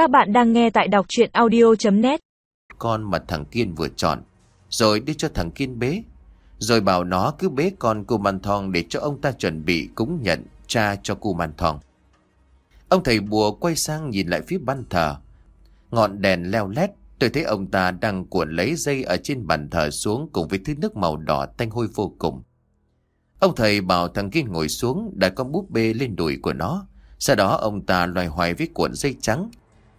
Các bạn đang nghe tại đọc chuyện audio.net Con mà thằng Kiên vừa chọn, Rồi đi cho thằng Kiên bế Rồi bảo nó cứ bế con cô man thong Để cho ông ta chuẩn bị cúng nhận cha cho cô man thong Ông thầy bùa quay sang nhìn lại phía ban thờ Ngọn đèn leo lét, Tôi thấy ông ta đang cuộn lấy dây ở trên bàn thờ xuống cùng với thứ nước màu đỏ tanh hôi vô cùng. Ông thầy bảo thằng Kiên ngồi xuống đặt con búp bê lên đùi của nó. Sau đó ông ta loài hoài với cuộn dây trắng.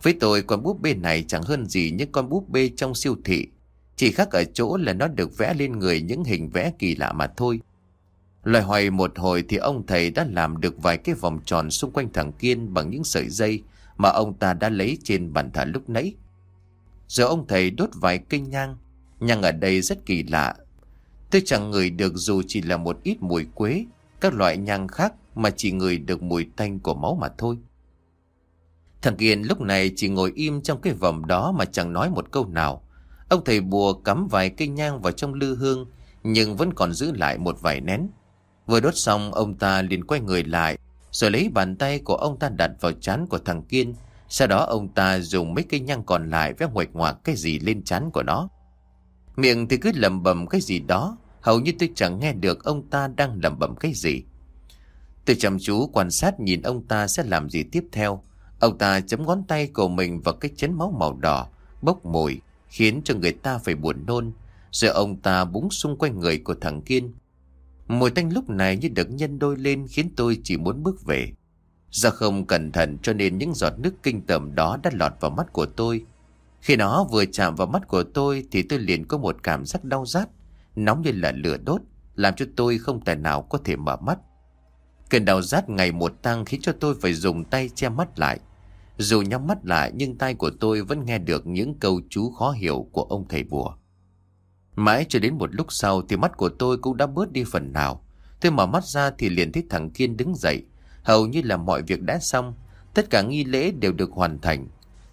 Với tôi con búp bê này chẳng hơn gì những con búp bê trong siêu thị. Chỉ khác ở chỗ là nó được vẽ lên người những hình vẽ kỳ lạ mà thôi. Loài hoài một hồi thì ông thầy đã làm được vài cái vòng tròn xung quanh thằng Kiên bằng những sợi dây mà ông ta đã lấy trên bàn thờ lúc nãy. giờ ông thầy đốt vài cây nhang. Nhang ở đây rất kỳ lạ. Tôi chẳng ngửi được dù chỉ là một ít mùi quế, các loại nhang khác mà chỉ ngửi được mùi tanh của máu mà thôi. Thằng Kiên lúc này chỉ ngồi im trong cái vòng đó mà chẳng nói một câu nào. Ông thầy bùa cắm vài cây nhang vào trong lư hương, nhưng vẫn còn giữ lại một vài nén. Vừa đốt xong, ông ta liền quay người lại, rồi lấy bàn tay của ông ta đặt vào chán của thằng Kiên. Sau đó ông ta dùng mấy cây nhang còn lại vẽ ngoạch ngoạc cái gì lên chán của nó. Miệng thì cứ lầm bầm cái gì đó, hầu như tôi chẳng nghe được ông ta đang lầm bầm cái gì. Tôi chăm chú quan sát nhìn ông ta sẽ làm gì tiếp theo. Ông ta chấm ngón tay của mình vào cái chén máu màu đỏ, bốc mùi, khiến cho người ta phải buồn nôn. Rồi ông ta búng xung quanh người của thằng Kiên. Mùi tanh lúc này như được nhân đôi lên khiến tôi chỉ muốn bước về. Do không cẩn thận cho nên những giọt nước kinh tởm đó đã lọt vào mắt của tôi. Khi nó vừa chạm vào mắt của tôi thì tôi liền có một cảm giác đau rát, nóng như là lửa đốt, làm cho tôi không thể nào có thể mở mắt. Cơn đau rát ngày một tăng khiến cho tôi phải dùng tay che mắt lại. Dù nhắm mắt lại, nhưng tay của tôi vẫn nghe được những câu chú khó hiểu của ông thầy bùa. Mãi cho đến một lúc sau thì mắt của tôi cũng đã bớt đi phần nào. Tôi mở mắt ra thì liền thấy thằng Kiên đứng dậy. Hầu như là mọi việc đã xong. Tất cả nghi lễ đều được hoàn thành.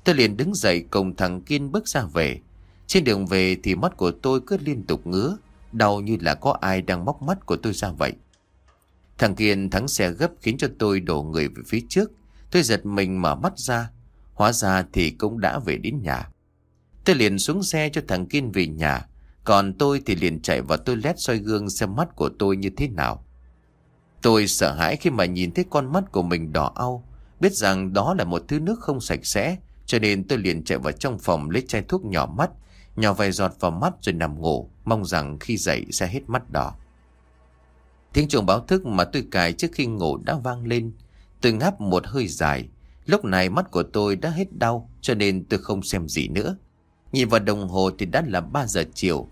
Tôi liền đứng dậy cùng thằng Kiên bước ra về. Trên đường về thì mắt của tôi cứ liên tục ngứa. Đau như là có ai đang móc mắt của tôi ra vậy. Thằng Kiên thắng xe gấp khiến cho tôi đổ người về phía trước. Tôi giật mình mở mắt ra. Hóa ra thì cũng đã về đến nhà. Tôi liền xuống xe cho thằng Kiên về nhà. Còn tôi thì liền chạy vào toilet soi gương xem mắt của tôi như thế nào. Tôi sợ hãi khi mà nhìn thấy con mắt của mình đỏ au. Biết rằng đó là một thứ nước không sạch sẽ. Cho nên tôi liền chạy vào trong phòng lấy chai thuốc nhỏ mắt. Nhỏ vài giọt vào mắt rồi nằm ngủ. Mong rằng khi dậy sẽ hết mắt đỏ. Tiếng chuông báo thức mà tôi cài trước khi ngủ đã vang lên. Tôi ngáp một hơi dài. Lúc này mắt của tôi đã hết đau cho nên tôi không xem gì nữa. Nhìn vào đồng hồ thì đã là 3 giờ chiều.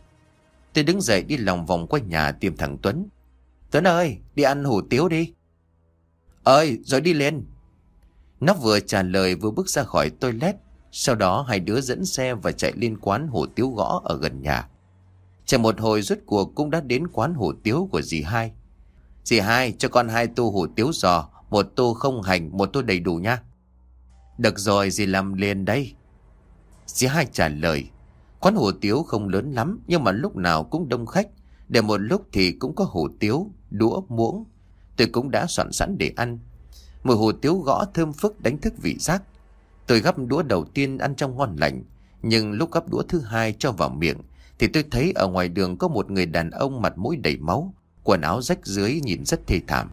Tôi đứng dậy đi lòng vòng quanh nhà tìm thằng Tuấn. Tuấn ơi, đi ăn hủ tiếu đi. Ơi, rồi đi lên. Nó vừa trả lời vừa bước ra khỏi toilet. Sau đó hai đứa dẫn xe và chạy lên quán hủ tiếu gõ ở gần nhà. Chờ một hồi rốt cuộc cũng đã đến quán hủ tiếu của dì hai. Dì hai cho con hai tô hủ tiếu giò, một tô không hành, một tô đầy đủ nha. Được rồi, dì làm liền đây. Dì hai trả lời. Quán hủ tiếu không lớn lắm, nhưng mà lúc nào cũng đông khách. Để một lúc thì cũng có hủ tiếu, đũa, muỗng. Tôi cũng đã soạn sẵn để ăn. Mùi hủ tiếu gõ thơm phức đánh thức vị giác. Tôi gắp đũa đầu tiên ăn trong ngon lành. Nhưng lúc gắp đũa thứ hai cho vào miệng, thì tôi thấy ở ngoài đường có một người đàn ông mặt mũi đầy máu, quần áo rách dưới nhìn rất thê thảm.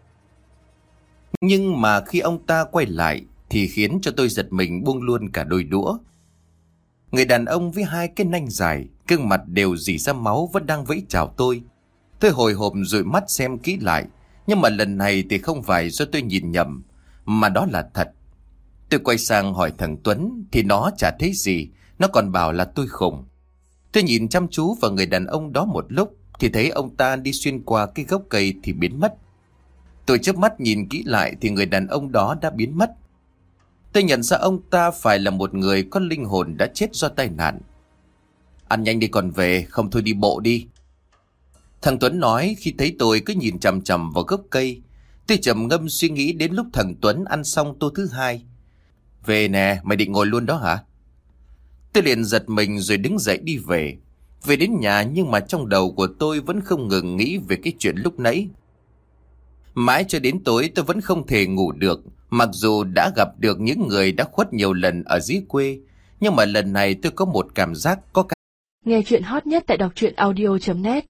Nhưng mà khi ông ta quay lại thì khiến cho tôi giật mình buông luôn cả đôi đũa. Người đàn ông với hai cái nanh dài, gương mặt đều dì ra máu vẫn đang vẫy chào tôi. Tôi hồi hộp dụi mắt xem kỹ lại, nhưng mà lần này thì không phải do tôi nhìn nhầm, mà đó là thật. Tôi quay sang hỏi thằng Tuấn thì nó chả thấy gì, nó còn bảo là tôi khủng. Tôi nhìn chăm chú vào người đàn ông đó một lúc thì thấy ông ta đi xuyên qua cái gốc cây thì biến mất. Tôi chớp mắt nhìn kỹ lại thì người đàn ông đó đã biến mất. Tôi nhận ra ông ta phải là một người có linh hồn đã chết do tai nạn. Ăn nhanh đi còn về, không thôi đi bộ đi. Thằng Tuấn nói khi thấy tôi cứ nhìn chằm chằm vào gốc cây. Tôi trầm ngâm suy nghĩ đến lúc thằng Tuấn ăn xong tô thứ hai. Về nè, mày định ngồi luôn đó hả? Tôi liền giật mình rồi đứng dậy đi về. Về đến nhà nhưng mà trong đầu của tôi vẫn không ngừng nghĩ về cái chuyện lúc nãy. Mãi cho đến tối tôi vẫn không thể ngủ được Mặc dù đã gặp được những người đã khuất nhiều lần ở dưới quê, nhưng mà lần này tôi có một cảm giác có Nghe chuyện hot nhất tại đọc truyện audio.net